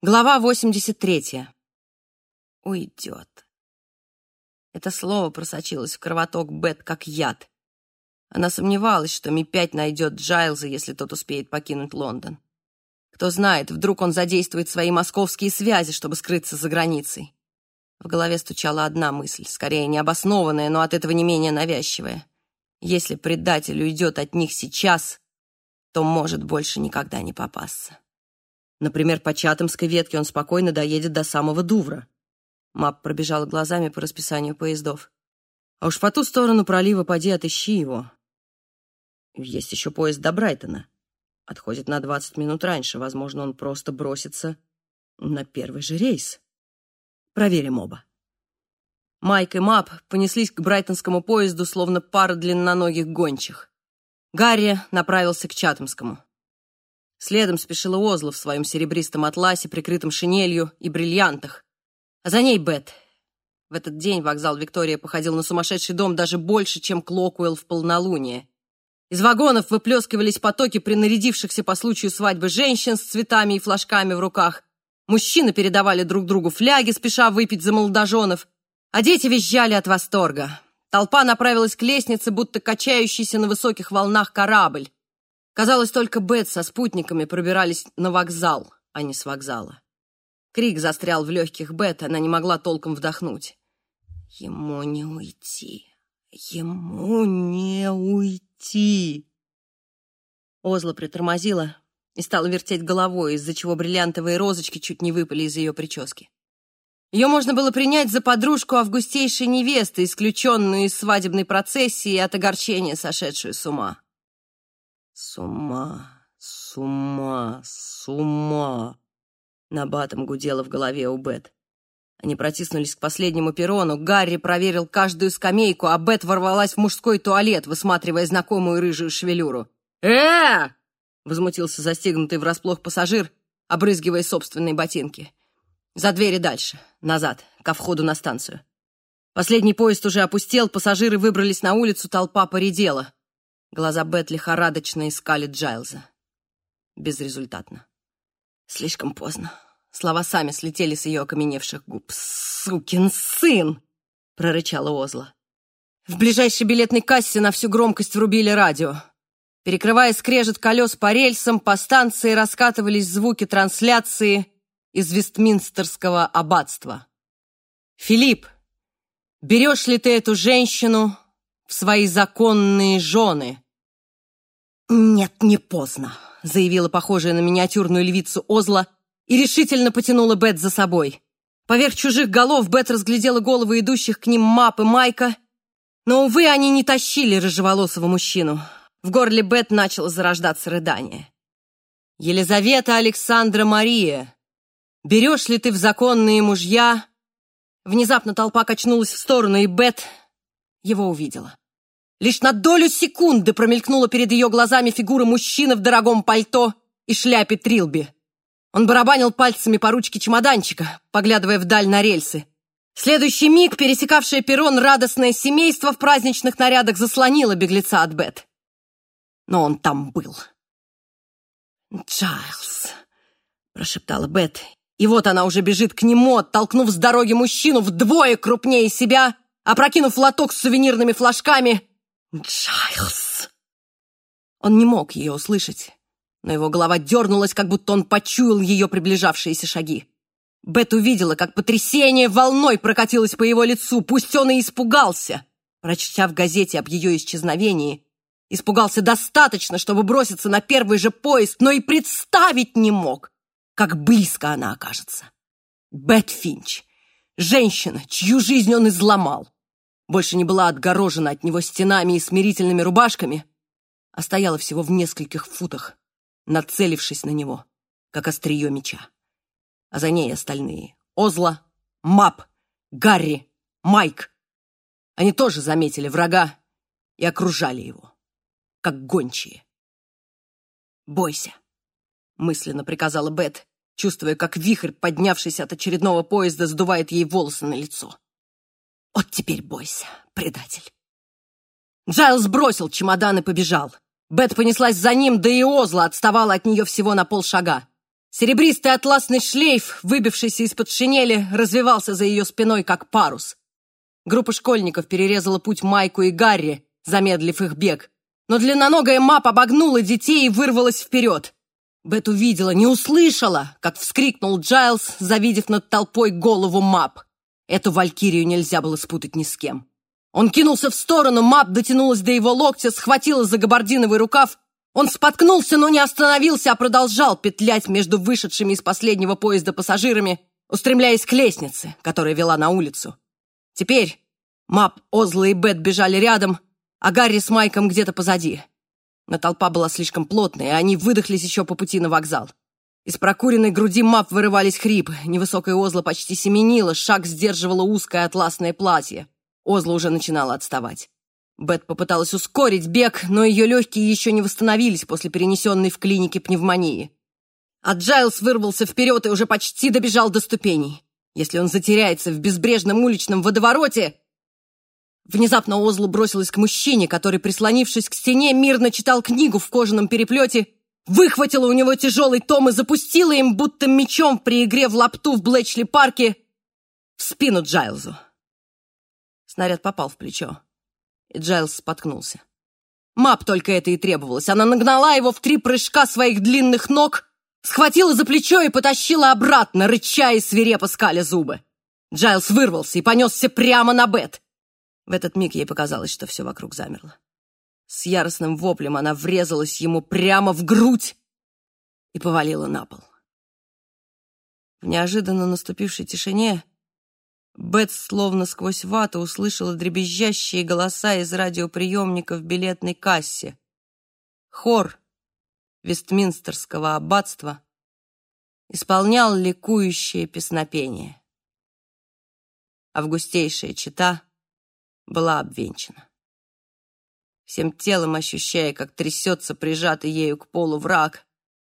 Глава 83. Уйдет. Это слово просочилось в кровоток Бет как яд. Она сомневалась, что Ми-5 найдет Джайлза, если тот успеет покинуть Лондон. Кто знает, вдруг он задействует свои московские связи, чтобы скрыться за границей. В голове стучала одна мысль, скорее необоснованная, но от этого не менее навязчивая. Если предатель уйдет от них сейчас, то может больше никогда не попасться. Например, по Чатамской ветке он спокойно доедет до самого Дувра. Мап пробежала глазами по расписанию поездов. А уж по ту сторону пролива поди отыщи его. Есть еще поезд до Брайтона. Отходит на 20 минут раньше. Возможно, он просто бросится на первый же рейс. Проверим оба. Майк и Мап понеслись к брайтонскому поезду, словно пара длинноногих гончих. Гарри направился к Чатамскому. Следом спешила Озла в своем серебристом атласе, прикрытом шинелью и бриллиантах. А за ней Бет. В этот день вокзал Виктория походил на сумасшедший дом даже больше, чем Клокуэлл в полнолуние. Из вагонов выплескивались потоки принарядившихся по случаю свадьбы женщин с цветами и флажками в руках. Мужчины передавали друг другу фляги, спеша выпить за молодоженов, а дети визжали от восторга. Толпа направилась к лестнице, будто качающийся на высоких волнах корабль. Казалось, только Бет со спутниками пробирались на вокзал, а не с вокзала. Крик застрял в легких Бет, она не могла толком вдохнуть. «Ему не уйти! Ему не уйти!» Озла притормозила и стала вертеть головой, из-за чего бриллиантовые розочки чуть не выпали из ее прически. Ее можно было принять за подружку августейшей невесты, исключенную из свадебной процессии от огорчения сошедшую с ума. С ума, с ума, с ума. Набатом гудело в голове у Бет. Они протиснулись к последнему перрону. Гарри проверил каждую скамейку, а Бет ворвалась в мужской туалет, высматривая знакомую рыжую шевелюру. э возмутился застегнутый врасплох пассажир, обрызгивая собственные ботинки. За двери дальше, назад, ко входу на станцию. Последний поезд уже опустел, пассажиры выбрались на улицу, толпа поредела. Глаза Бет лихорадочно искали Джайлза. Безрезультатно. Слишком поздно. Слова сами слетели с ее окаменевших губ. «Сукин сын!» — прорычала Озла. В ближайшей билетной кассе на всю громкость врубили радио. Перекрывая скрежет колес по рельсам, по станции раскатывались звуки трансляции из Вестминстерского аббатства. «Филипп, берешь ли ты эту женщину в свои законные жены. «Нет, не поздно», — заявила похожая на миниатюрную львицу Озла и решительно потянула Бет за собой. Поверх чужих голов Бет разглядела головы идущих к ним Мап и Майка, но, увы, они не тащили рыжеволосого мужчину. В горле Бет начало зарождаться рыдание. «Елизавета Александра Мария, берешь ли ты в законные мужья?» Внезапно толпа качнулась в сторону, и Бет его увидела. Лишь на долю секунды промелькнула перед ее глазами фигура мужчины в дорогом пальто и шляпе Трилби. Он барабанил пальцами по ручке чемоданчика, поглядывая вдаль на рельсы. Следующий миг пересекавшее перрон радостное семейство в праздничных нарядах заслонило беглеца от Бет. Но он там был. «Джайлз», — прошептала Бет, и вот она уже бежит к нему, оттолкнув с дороги мужчину вдвое крупнее себя — опрокинув лоток с сувенирными флажками. «Джайлз!» Он не мог ее услышать, но его голова дернулась, как будто он почуял ее приближавшиеся шаги. Бет увидела, как потрясение волной прокатилось по его лицу, пусть он и испугался. Прочтя в газете об ее исчезновении, испугался достаточно, чтобы броситься на первый же поезд, но и представить не мог, как близко она окажется. Бет Финч, женщина, чью жизнь он изломал, больше не была отгорожена от него стенами и смирительными рубашками, а стояла всего в нескольких футах, нацелившись на него, как острие меча. А за ней остальные — Озла, Мап, Гарри, Майк. Они тоже заметили врага и окружали его, как гончие. «Бойся», — мысленно приказала Бет, чувствуя, как вихрь, поднявшийся от очередного поезда, сдувает ей волосы на лицо. Вот теперь бойся, предатель. Джайлз бросил чемодан и побежал. Бет понеслась за ним, да и Озла отставала от нее всего на полшага. Серебристый атласный шлейф, выбившийся из-под шинели, развивался за ее спиной, как парус. Группа школьников перерезала путь Майку и Гарри, замедлив их бег. Но длинноногая Мап обогнула детей и вырвалась вперед. Бет увидела, не услышала, как вскрикнул Джайлз, завидев над толпой голову Мап. Эту валькирию нельзя было спутать ни с кем. Он кинулся в сторону, Мап дотянулась до его локтя, схватила за габардиновый рукав. Он споткнулся, но не остановился, а продолжал петлять между вышедшими из последнего поезда пассажирами, устремляясь к лестнице, которая вела на улицу. Теперь Мап, Озла и Бет бежали рядом, а Гарри с Майком где-то позади. Но толпа была слишком плотной, и они выдохлись еще по пути на вокзал. Из прокуренной груди Мап вырывались хрипы. Невысокая Озла почти семенила, шаг сдерживало узкое атласное платье. Озла уже начинала отставать. Бет попыталась ускорить бег, но ее легкие еще не восстановились после перенесенной в клинике пневмонии. А Джайлз вырвался вперед и уже почти добежал до ступеней. Если он затеряется в безбрежном уличном водовороте... Внезапно Озла бросилась к мужчине, который, прислонившись к стене, мирно читал книгу в кожаном переплете, выхватила у него тяжелый том и запустила им, будто мечом при игре в лапту в Блэчли-парке, в спину Джайлзу. Снаряд попал в плечо, и Джайлз споткнулся. Мап только это и требовалось. Она нагнала его в три прыжка своих длинных ног, схватила за плечо и потащила обратно, рыча и свирепо скаля зубы. Джайлз вырвался и понесся прямо на Бет. В этот миг ей показалось, что все вокруг замерло. С яростным воплем она врезалась ему прямо в грудь и повалила на пол. В неожиданно наступившей тишине Бет словно сквозь вату услышала дребезжащие голоса из радиоприемника в билетной кассе. Хор Вестминстерского аббатства исполнял ликующее песнопение. Августейшая чита была обвенчана. Всем телом ощущая, как трясется прижатый ею к полу враг,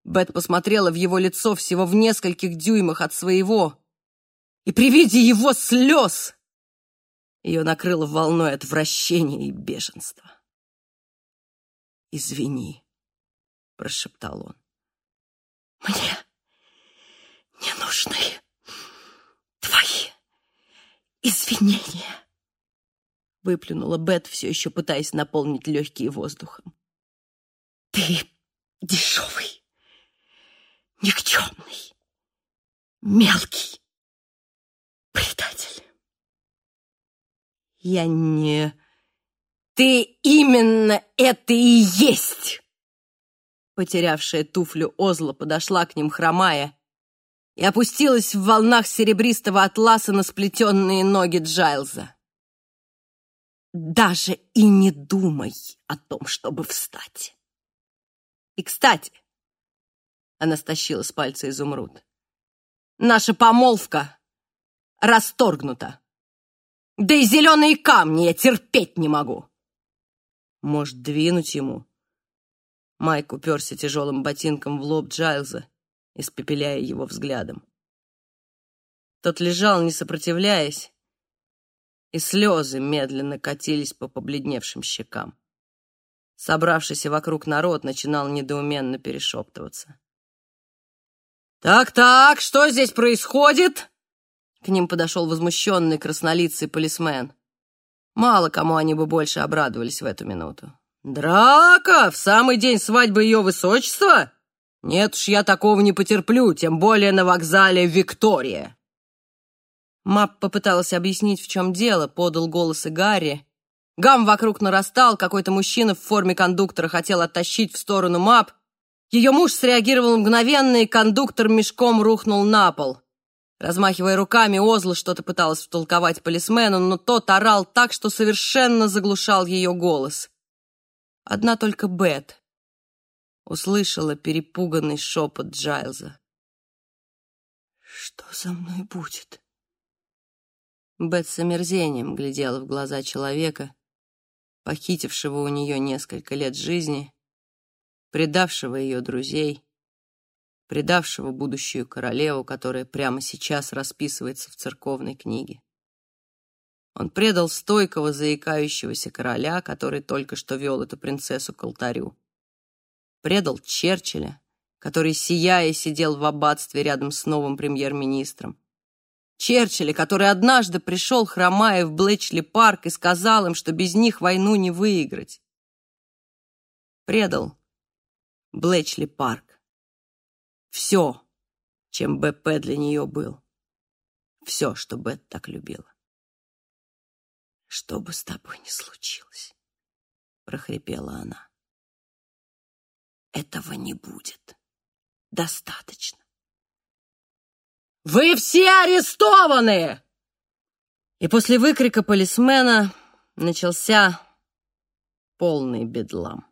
Бет посмотрела в его лицо всего в нескольких дюймах от своего — и при виде его слез ее накрыло волной отвращения и бешенства. «Извини», — прошептал он. «Мне не нужны твои извинения», — выплюнула Бет, все еще пытаясь наполнить легкие воздухом. «Ты дешевый, никчемный, мелкий предатель. Я не... Ты именно это и есть! Потерявшая туфлю Озла подошла к ним, хромая, и опустилась в волнах серебристого атласа на сплетенные ноги Джайлза. Даже и не думай о том, чтобы встать. И, кстати, она стащила с пальца изумруд. Наша помолвка расторгнута. Да и зеленые камни я терпеть не могу. Может, двинуть ему? Майк уперся тяжелым ботинком в лоб Джайлза, испепеляя его взглядом. Тот лежал, не сопротивляясь, и слезы медленно катились по побледневшим щекам. Собравшийся вокруг народ начинал недоуменно перешептываться. «Так-так, что здесь происходит?» К ним подошел возмущенный краснолицый полисмен. Мало кому они бы больше обрадовались в эту минуту. «Драка! В самый день свадьбы ее высочества? Нет уж, я такого не потерплю, тем более на вокзале Виктория!» Мап попыталась объяснить, в чем дело, подал голос и Гарри. Гам вокруг нарастал, какой-то мужчина в форме кондуктора хотел оттащить в сторону Мап. Ее муж среагировал мгновенно, и кондуктор мешком рухнул на пол. Размахивая руками, Озла что-то пыталась втолковать полисмену, но тот орал так, что совершенно заглушал ее голос. Одна только Бет услышала перепуганный шепот Джайлза. «Что со мной будет?» Бет с омерзением глядела в глаза человека, похитившего у нее несколько лет жизни, предавшего ее друзей, предавшего будущую королеву, которая прямо сейчас расписывается в церковной книге. Он предал стойкого, заикающегося короля, который только что вел эту принцессу к алтарю. Предал Черчилля, который, сияя, сидел в аббатстве рядом с новым премьер-министром. Черчилля, который однажды пришел, хромая в Блэчли-парк, и сказал им, что без них войну не выиграть. Предал Блэчли-парк. Все, чем БП для нее был. Все, что Бет так любила. «Что бы с тобой ни случилось», — прохрипела она, — «этого не будет. Достаточно». «Вы все арестованы!» И после выкрика полисмена начался полный бедлам.